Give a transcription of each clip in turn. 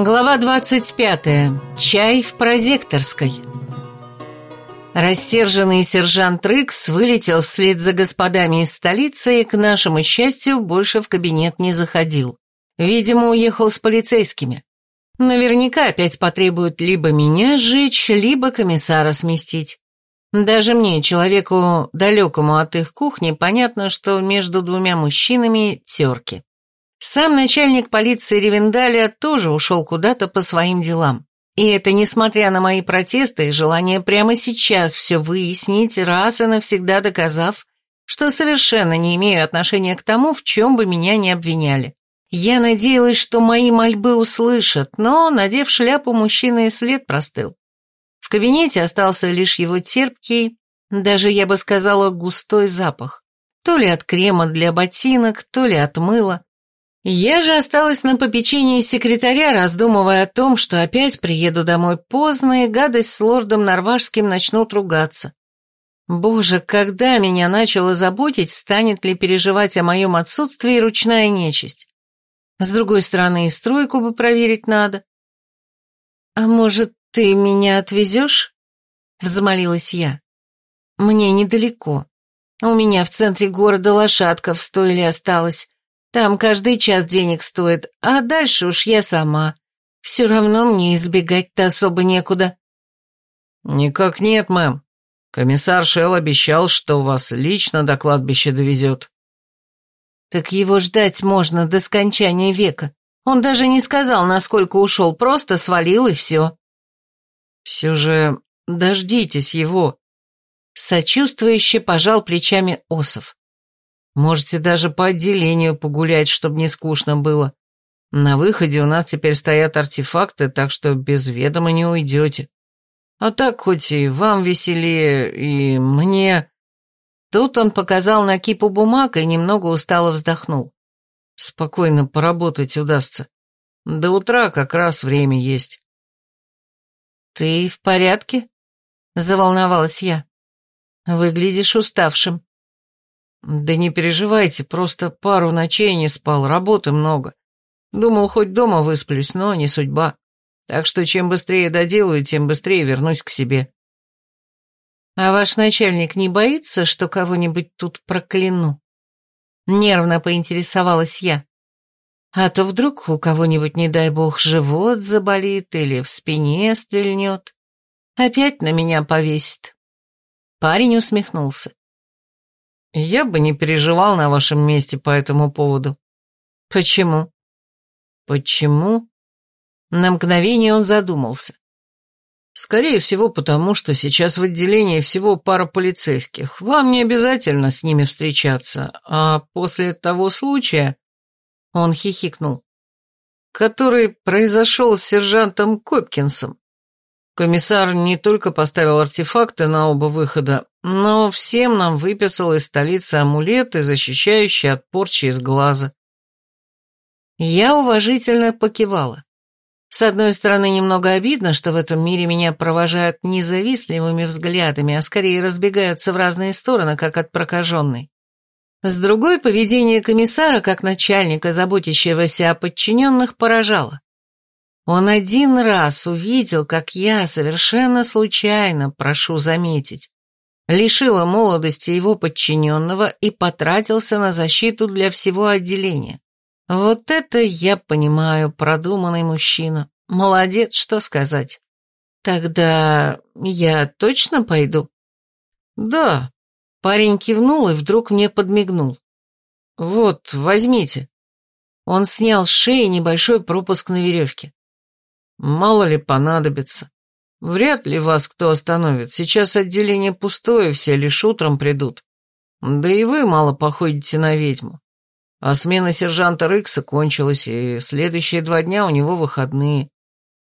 Глава 25. Чай в прозекторской. Рассерженный сержант Рыкс вылетел вслед за господами из столицы и, к нашему счастью, больше в кабинет не заходил. Видимо, уехал с полицейскими. Наверняка опять потребуют либо меня сжечь, либо комиссара сместить. Даже мне, человеку далекому от их кухни, понятно, что между двумя мужчинами терки. Сам начальник полиции Ревендаля тоже ушел куда-то по своим делам. И это несмотря на мои протесты и желание прямо сейчас все выяснить, раз и навсегда доказав, что совершенно не имею отношения к тому, в чем бы меня не обвиняли. Я надеялась, что мои мольбы услышат, но, надев шляпу, мужчина и след простыл. В кабинете остался лишь его терпкий, даже, я бы сказала, густой запах. То ли от крема для ботинок, то ли от мыла. Я же осталась на попечении секретаря, раздумывая о том, что опять приеду домой поздно, и гадость с лордом Норвашским начнут ругаться. Боже, когда меня начало заботить, станет ли переживать о моем отсутствии ручная нечисть. С другой стороны, и стройку бы проверить надо. А может, ты меня отвезешь? Взмолилась я. Мне недалеко. У меня в центре города лошадка в стойле осталась, там каждый час денег стоит, а дальше уж я сама. Все равно мне избегать-то особо некуда». «Никак нет, мэм. Комиссар Шелл обещал, что вас лично до кладбища довезет». «Так его ждать можно до скончания века. Он даже не сказал, насколько ушел, просто свалил и все». «Все же дождитесь его», — сочувствующе пожал плечами Осов. Можете даже по отделению погулять, чтобы не скучно было. На выходе у нас теперь стоят артефакты, так что без ведома не уйдете. А так хоть и вам веселее, и мне...» Тут он показал на кипу бумаг и немного устало вздохнул. «Спокойно поработать удастся. До утра как раз время есть». «Ты в порядке?» — заволновалась я. «Выглядишь уставшим». «Да не переживайте, просто пару ночей не спал, работы много. Думал, хоть дома высплюсь, но не судьба. Так что чем быстрее доделаю, тем быстрее вернусь к себе». «А ваш начальник не боится, что кого-нибудь тут прокляну?» Нервно поинтересовалась я. «А то вдруг у кого-нибудь, не дай бог, живот заболит или в спине стрельнет. Опять на меня повесит». Парень усмехнулся. Я бы не переживал на вашем месте по этому поводу. Почему? Почему? На мгновение он задумался. Скорее всего, потому что сейчас в отделении всего пара полицейских. Вам не обязательно с ними встречаться, а после того случая... Он хихикнул. Который произошел с сержантом Копкинсом. Комиссар не только поставил артефакты на оба выхода, но всем нам выписал из столицы амулеты, защищающие от порчи из глаза. Я уважительно покивала. С одной стороны, немного обидно, что в этом мире меня провожают независтливыми взглядами, а скорее разбегаются в разные стороны, как от прокаженной. С другой, поведение комиссара, как начальника, заботящегося о подчиненных, поражало. Он один раз увидел, как я совершенно случайно, прошу заметить, лишила молодости его подчиненного и потратился на защиту для всего отделения. Вот это я понимаю, продуманный мужчина. Молодец, что сказать. Тогда я точно пойду? Да. Парень кивнул и вдруг мне подмигнул. Вот, возьмите. Он снял с шеи небольшой пропуск на веревке. Мало ли понадобится. Вряд ли вас кто остановит. Сейчас отделение пустое, все лишь утром придут. Да и вы мало походите на ведьму. А смена сержанта Рыкса кончилась, и следующие два дня у него выходные.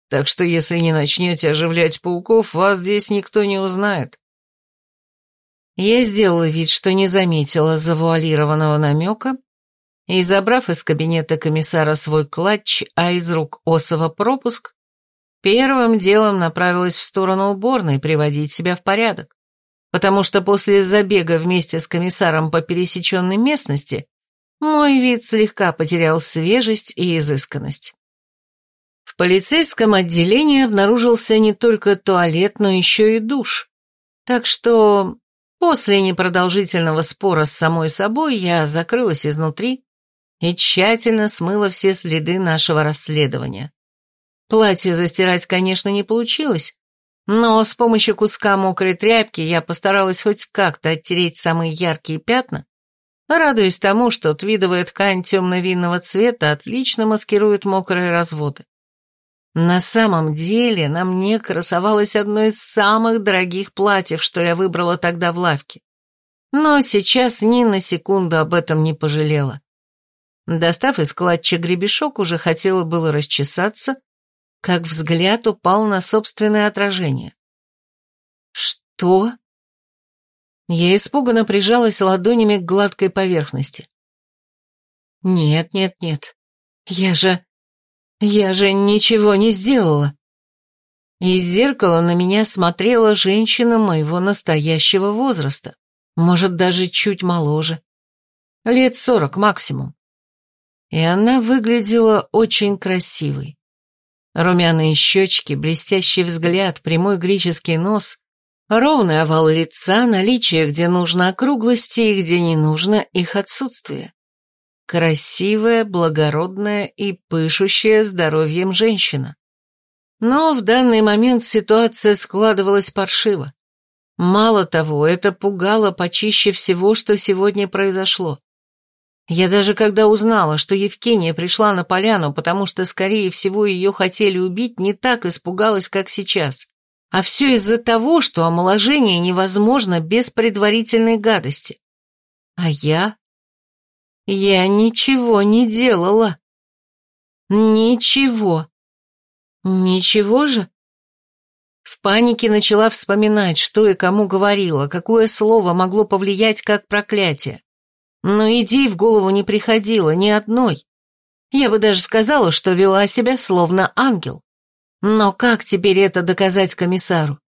Так что если не начнете оживлять пауков, вас здесь никто не узнает. Я сделала вид, что не заметила завуалированного намека, и, забрав из кабинета комиссара свой клатч, а из рук Осова пропуск, Первым делом направилась в сторону уборной приводить себя в порядок, потому что после забега вместе с комиссаром по пересеченной местности мой вид слегка потерял свежесть и изысканность. В полицейском отделении обнаружился не только туалет, но еще и душ. Так что после непродолжительного спора с самой собой я закрылась изнутри и тщательно смыла все следы нашего расследования. Платье застирать, конечно, не получилось, но с помощью куска мокрой тряпки я постаралась хоть как-то оттереть самые яркие пятна, радуясь тому, что твидовая ткань темно-винного цвета отлично маскирует мокрые разводы. На самом деле на мне красовалось одно из самых дорогих платьев, что я выбрала тогда в лавке. Но сейчас ни на секунду об этом не пожалела. Достав из клатча гребешок, уже хотела было расчесаться, как взгляд упал на собственное отражение. «Что?» Я испуганно прижалась ладонями к гладкой поверхности. «Нет, нет, нет. Я же... Я же ничего не сделала». Из зеркала на меня смотрела женщина моего настоящего возраста, может, даже чуть моложе. Лет сорок максимум. И она выглядела очень красивой. Румяные щечки, блестящий взгляд, прямой греческий нос, ровный овал лица, наличие, где нужно округлости и где не нужно их отсутствие. Красивая, благородная и пышущая здоровьем женщина. Но в данный момент ситуация складывалась паршиво. Мало того, это пугало почище всего, что сегодня произошло. Я даже когда узнала, что Евгения пришла на поляну, потому что, скорее всего, ее хотели убить, не так испугалась, как сейчас. А все из-за того, что омоложение невозможно без предварительной гадости. А я? Я ничего не делала. Ничего. Ничего же? В панике начала вспоминать, что и кому говорила, какое слово могло повлиять как проклятие. Но идей в голову не приходило ни одной. Я бы даже сказала, что вела себя словно ангел. Но как теперь это доказать комиссару?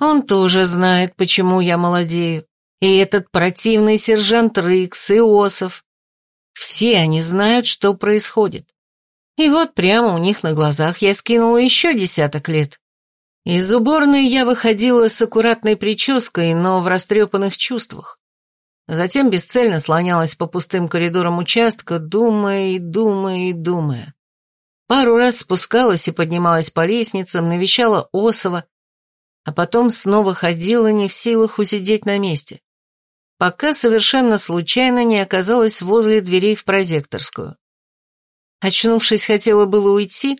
Он тоже знает, почему я молодею. И этот противный сержант Рикс и Осов. Все они знают, что происходит. И вот прямо у них на глазах я скинула еще десяток лет. Из уборной я выходила с аккуратной прической, но в растрепанных чувствах. Затем бесцельно слонялась по пустым коридорам участка, думая и думая и думая. Пару раз спускалась и поднималась по лестницам, навещала Осова, а потом снова ходила не в силах усидеть на месте, пока совершенно случайно не оказалась возле дверей в прозекторскую. Очнувшись, хотела было уйти,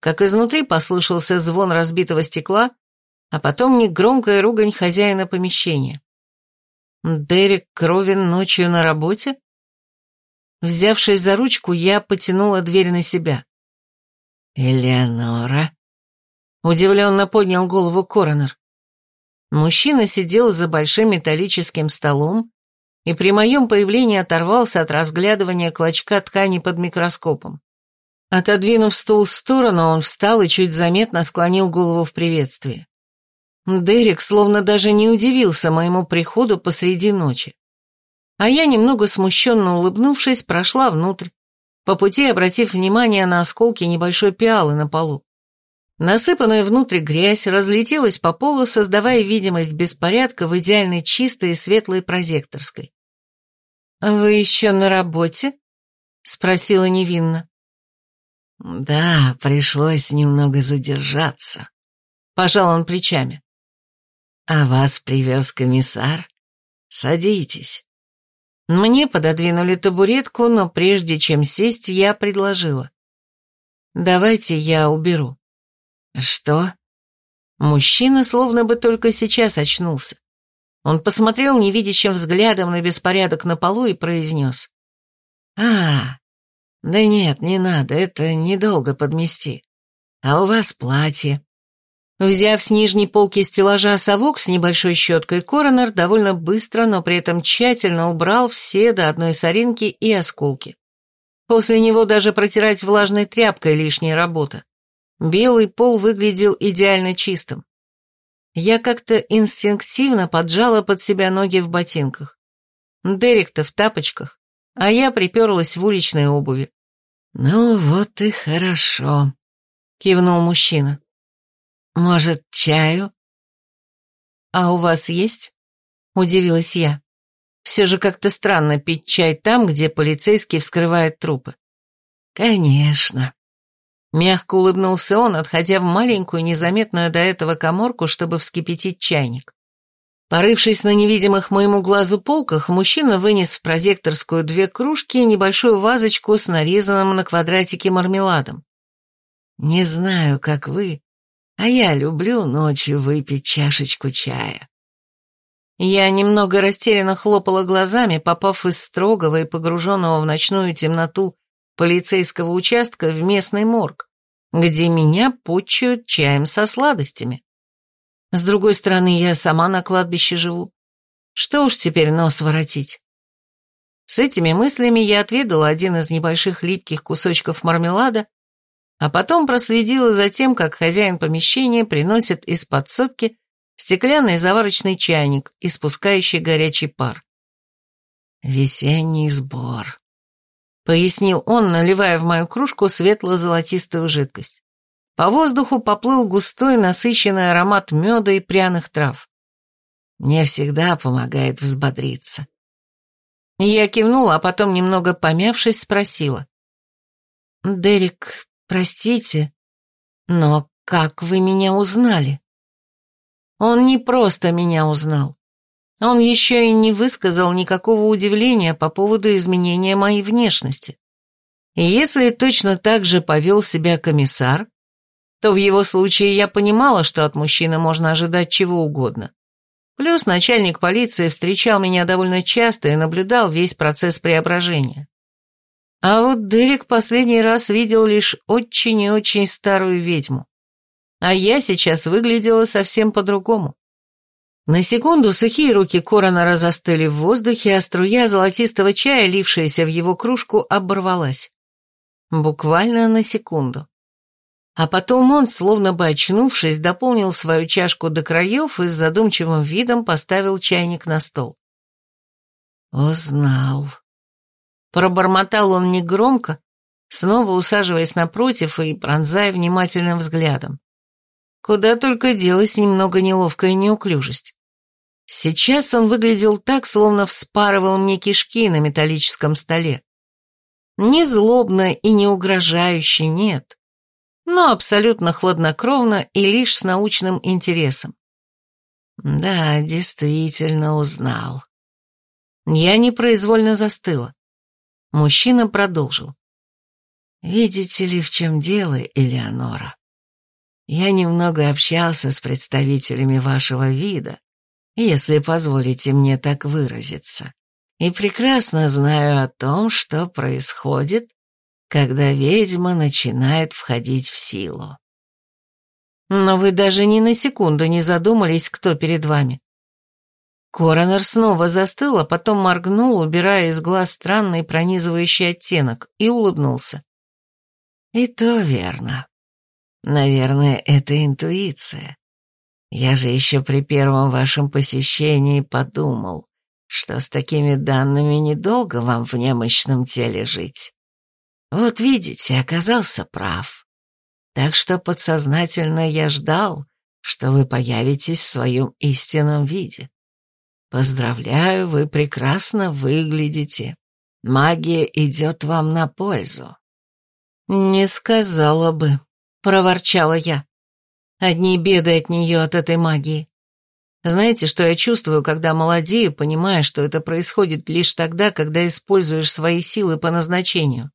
как изнутри послышался звон разбитого стекла, а потом негромкая ругань хозяина помещения. Дерек Кровин ночью на работе? Взявшись за ручку, я потянула дверь на себя. «Элеонора?» Удивленно поднял голову коронер. Мужчина сидел за большим металлическим столом и при моем появлении оторвался от разглядывания клочка ткани под микроскопом. Отодвинув стул в сторону, он встал и чуть заметно склонил голову в приветствии. Дерек словно даже не удивился моему приходу посреди ночи. А я, немного смущенно улыбнувшись, прошла внутрь, по пути обратив внимание на осколки небольшой пиалы на полу. Насыпанная внутрь грязь разлетелась по полу, создавая видимость беспорядка в идеально чистой и светлой прозекторской. «Вы еще на работе?» — спросила невинно. «Да, пришлось немного задержаться», — пожал он плечами. «А вас привез комиссар? Садитесь». Мне пододвинули табуретку, но прежде чем сесть, я предложила. «Давайте я уберу». «Что?» Мужчина словно бы только сейчас очнулся. Он посмотрел невидящим взглядом на беспорядок на полу и произнес. «А, да нет, не надо, это недолго подмести. А у вас платье. Взяв с нижней полки стеллажа совок с небольшой щеткой, коронер довольно быстро, но при этом тщательно убрал все до одной соринки и осколки. После него даже протирать влажной тряпкой лишняя работа. Белый пол выглядел идеально чистым. Я как-то инстинктивно поджала под себя ноги в ботинках. Дерек-то в тапочках, а я приперлась в уличной обуви. «Ну вот и хорошо», кивнул мужчина. Может, чаю? А у вас есть? Удивилась я. Все же как-то странно пить чай там, где полицейский вскрывает трупы. Конечно. Мягко улыбнулся он, отходя в маленькую, незаметную до этого коморку, чтобы вскипятить чайник. Порывшись на невидимых моему глазу полках, мужчина вынес в прозекторскую две кружки и небольшую вазочку с нарезанным на квадратике мармеладом. Не знаю, как вы, а я люблю ночью выпить чашечку чая. Я немного растерянно хлопала глазами, попав из строгого и погруженного в ночную темноту полицейского участка в местный морг, где меня почуют чаем со сладостями. С другой стороны, я сама на кладбище живу. Что уж теперь нос воротить. С этими мыслями я отведала один из небольших липких кусочков мармелада, а потом проследила за тем, как хозяин помещения приносит из подсобки стеклянный заварочный чайник, испускающий горячий пар. «Весенний сбор», — пояснил он, наливая в мою кружку светло-золотистую жидкость. По воздуху поплыл густой, насыщенный аромат меда и пряных трав. Мне всегда помогает взбодриться. Я кивнула, а потом, немного помявшись, спросила. «Дерек, простите, но как вы меня узнали?» Он не просто меня узнал. Он еще и не высказал никакого удивления по поводу изменения моей внешности. Если точно так же повел себя комиссар, то в его случае я понимала, что от мужчины можно ожидать чего угодно. Плюс начальник полиции встречал меня довольно часто и наблюдал весь процесс преображения. А вот Дерек последний раз видел лишь очень и очень старую ведьму. А я сейчас выглядела совсем по-другому. На секунду сухие руки Коронера застыли в воздухе, а струя золотистого чая, лившаяся в его кружку, оборвалась. Буквально на секунду. А потом он, словно бы очнувшись, дополнил свою чашку до краев и с задумчивым видом поставил чайник на стол. «Узнал». Пробормотал он негромко, снова усаживаясь напротив и пронзая внимательным взглядом. Куда только делась немного неловкая неуклюжесть. Сейчас он выглядел так, словно вспарывал мне кишки на металлическом столе. Не злобно и не угрожающе, нет, но абсолютно хладнокровно и лишь с научным интересом. Да, действительно узнал. Я непроизвольно застыла. Мужчина продолжил. «Видите ли, в чем дело, Элеонора? Я немного общался с представителями вашего вида, если позволите мне так выразиться, и прекрасно знаю о том, что происходит, когда ведьма начинает входить в силу. Но вы даже ни на секунду не задумались, кто перед вами. Коронер снова застыл, а потом моргнул, убирая из глаз странный пронизывающий оттенок, и улыбнулся. И то верно. Наверное, это интуиция. Я же еще при первом вашем посещении подумал, что с такими данными недолго вам в немощном теле жить. Вот видите, оказался прав. Так что подсознательно я ждал, что вы появитесь в своем истинном виде. Поздравляю, вы прекрасно выглядите. Магия идет вам на пользу. Не сказала бы, — проворчала я. «Одни беды от нее, от этой магии. Знаете, что я чувствую, когда молодею, понимая, что это происходит лишь тогда, когда используешь свои силы по назначению?»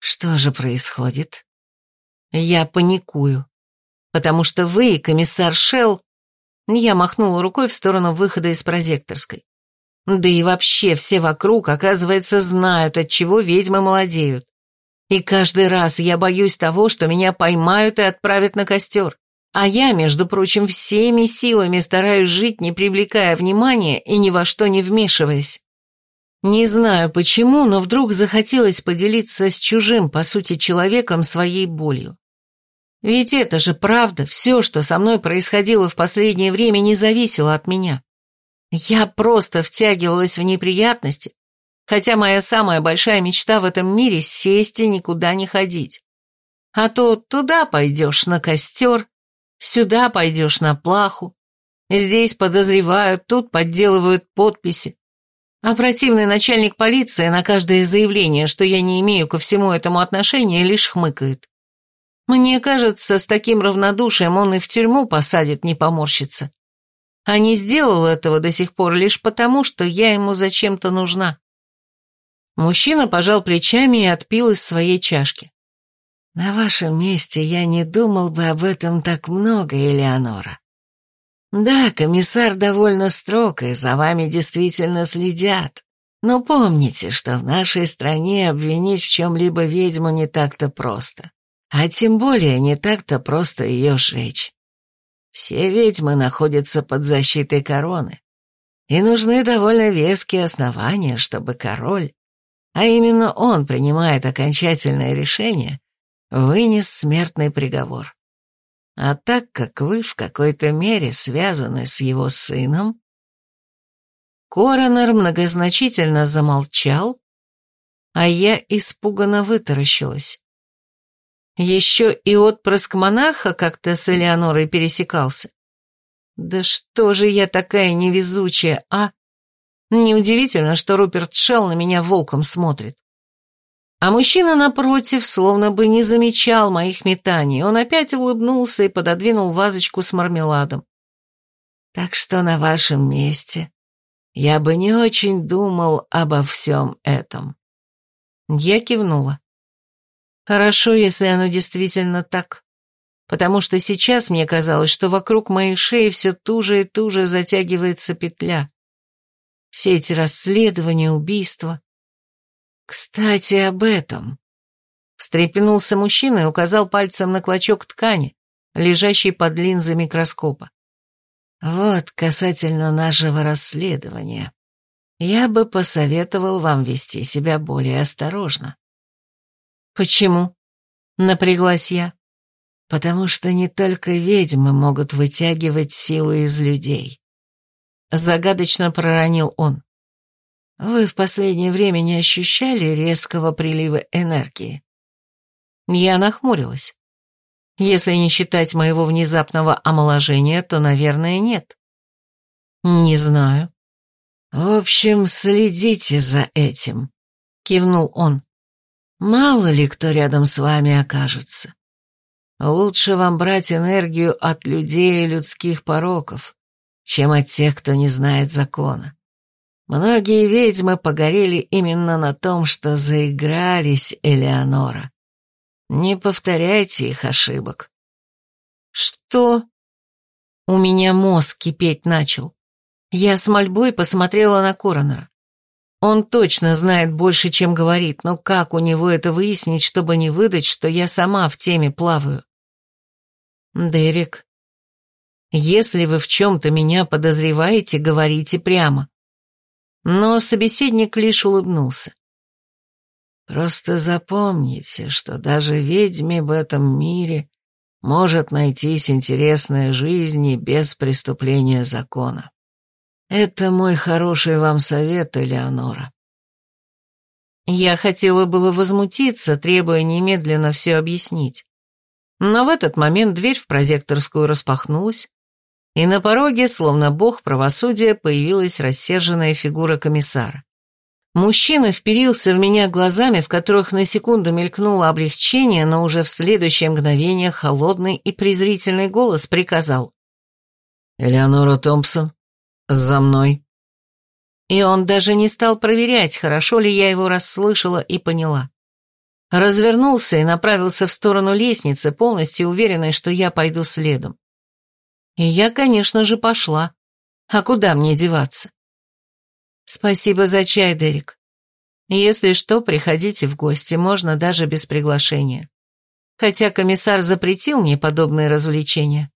«Что же происходит?» «Я паникую, потому что вы, комиссар Шелл...» Я махнула рукой в сторону выхода из прозекторской. «Да и вообще все вокруг, оказывается, знают, от чего ведьмы молодеют. И каждый раз я боюсь того, что меня поймают и отправят на костер. А я, между прочим, всеми силами стараюсь жить, не привлекая внимания и ни во что не вмешиваясь. Не знаю почему, но вдруг захотелось поделиться с чужим, по сути, человеком своей болью. Ведь это же правда, все, что со мной происходило в последнее время, не зависело от меня. Я просто втягивалась в неприятности, Хотя моя самая большая мечта в этом мире — сесть и никуда не ходить. А то туда пойдешь на костер, сюда пойдешь на плаху, здесь подозревают, тут подделывают подписи. А противный начальник полиции на каждое заявление, что я не имею ко всему этому отношения, лишь хмыкает. Мне кажется, с таким равнодушием он и в тюрьму посадит, не поморщится. А не сделал этого до сих пор лишь потому, что я ему зачем-то нужна. Мужчина пожал плечами и отпил из своей чашки. «На вашем месте я не думал бы об этом так много, Элеонора. Да, комиссар довольно строг, и за вами действительно следят. Но помните, что в нашей стране обвинить в чем-либо ведьму не так-то просто. А тем более не так-то просто ее сжечь. Все ведьмы находятся под защитой короны, и нужны довольно веские основания, чтобы король, а именно он принимает окончательное решение, вынес смертный приговор. А так как вы в какой-то мере связаны с его сыном...» Коронер многозначительно замолчал, а я испуганно вытаращилась. Еще и отпрыск монарха как-то с Элеонорой пересекался. Да что же я такая невезучая, а? Неудивительно, что Руперт Шелл на меня волком смотрит. А мужчина напротив словно бы не замечал моих метаний. Он опять улыбнулся и пододвинул вазочку с мармеладом. «Так что на вашем месте я бы не очень думал обо всем этом». Я кивнула. «Хорошо, если оно действительно так, потому что сейчас мне казалось, что вокруг моей шеи все туже и туже затягивается петля. Все эти расследования, убийства, «Кстати, об этом». Встрепенулся мужчина и указал пальцем на клочок ткани, лежащий под линзой микроскопа. «Вот касательно нашего расследования. Я бы посоветовал вам вести себя более осторожно». «Почему?» — напряглась я. «Потому что не только ведьмы могут вытягивать силы из людей». Загадочно проронил он. Вы в последнее время не ощущали резкого прилива энергии? Я нахмурилась. Если не считать моего внезапного омоложения, то, наверное, нет. Не знаю. В общем, следите за этим, кивнул он. Мало ли кто рядом с вами окажется. Лучше вам брать энергию от людей и людских пороков, чем от тех, кто не знает закона. Многие ведьмы погорели именно на том, что заигрались Элеонора. Не повторяйте их ошибок. Что? У меня мозг кипеть начал. Я с мольбой посмотрела на Коронера. Он точно знает больше, чем говорит, но как у него это выяснить, чтобы не выдать, что я сама в теме плаваю? Дерек, если вы в чем-то меня подозреваете, говорите прямо. Но собеседник лишь улыбнулся. «Просто запомните, что даже ведьме в этом мире может найтись интересная жизнь и без преступления закона. Это мой хороший вам совет, Элеонора». Я хотела было возмутиться, требуя немедленно все объяснить. Но в этот момент дверь в прозекторскую распахнулась, и на пороге, словно бог правосудия, появилась рассерженная фигура комиссара. Мужчина вперился в меня глазами, в которых на секунду мелькнуло облегчение, но уже в следующее мгновение холодный и презрительный голос приказал. «Элеонора Томпсон, за мной». И он даже не стал проверять, хорошо ли я его расслышала и поняла. Развернулся и направился в сторону лестницы, полностью уверенный, что я пойду следом. И я, конечно же, пошла. А куда мне деваться? Спасибо за чай, Дерек. Если что, приходите в гости, можно даже без приглашения. Хотя комиссар запретил мне подобные развлечения.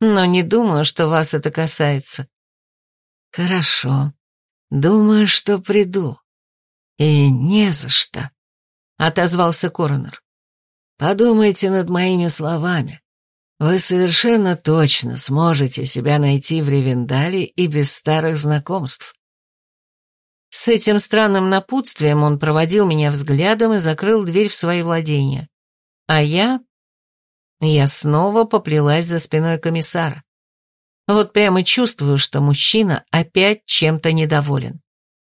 Но не думаю, что вас это касается. Хорошо. Думаю, что приду. И не за что, — отозвался коронер. Подумайте над моими словами. Вы совершенно точно сможете себя найти в Ревендале и без старых знакомств. С этим странным напутствием он проводил меня взглядом и закрыл дверь в свои владения. А я Я снова поплелась за спиной комиссара. Вот прямо чувствую, что мужчина опять чем-то недоволен.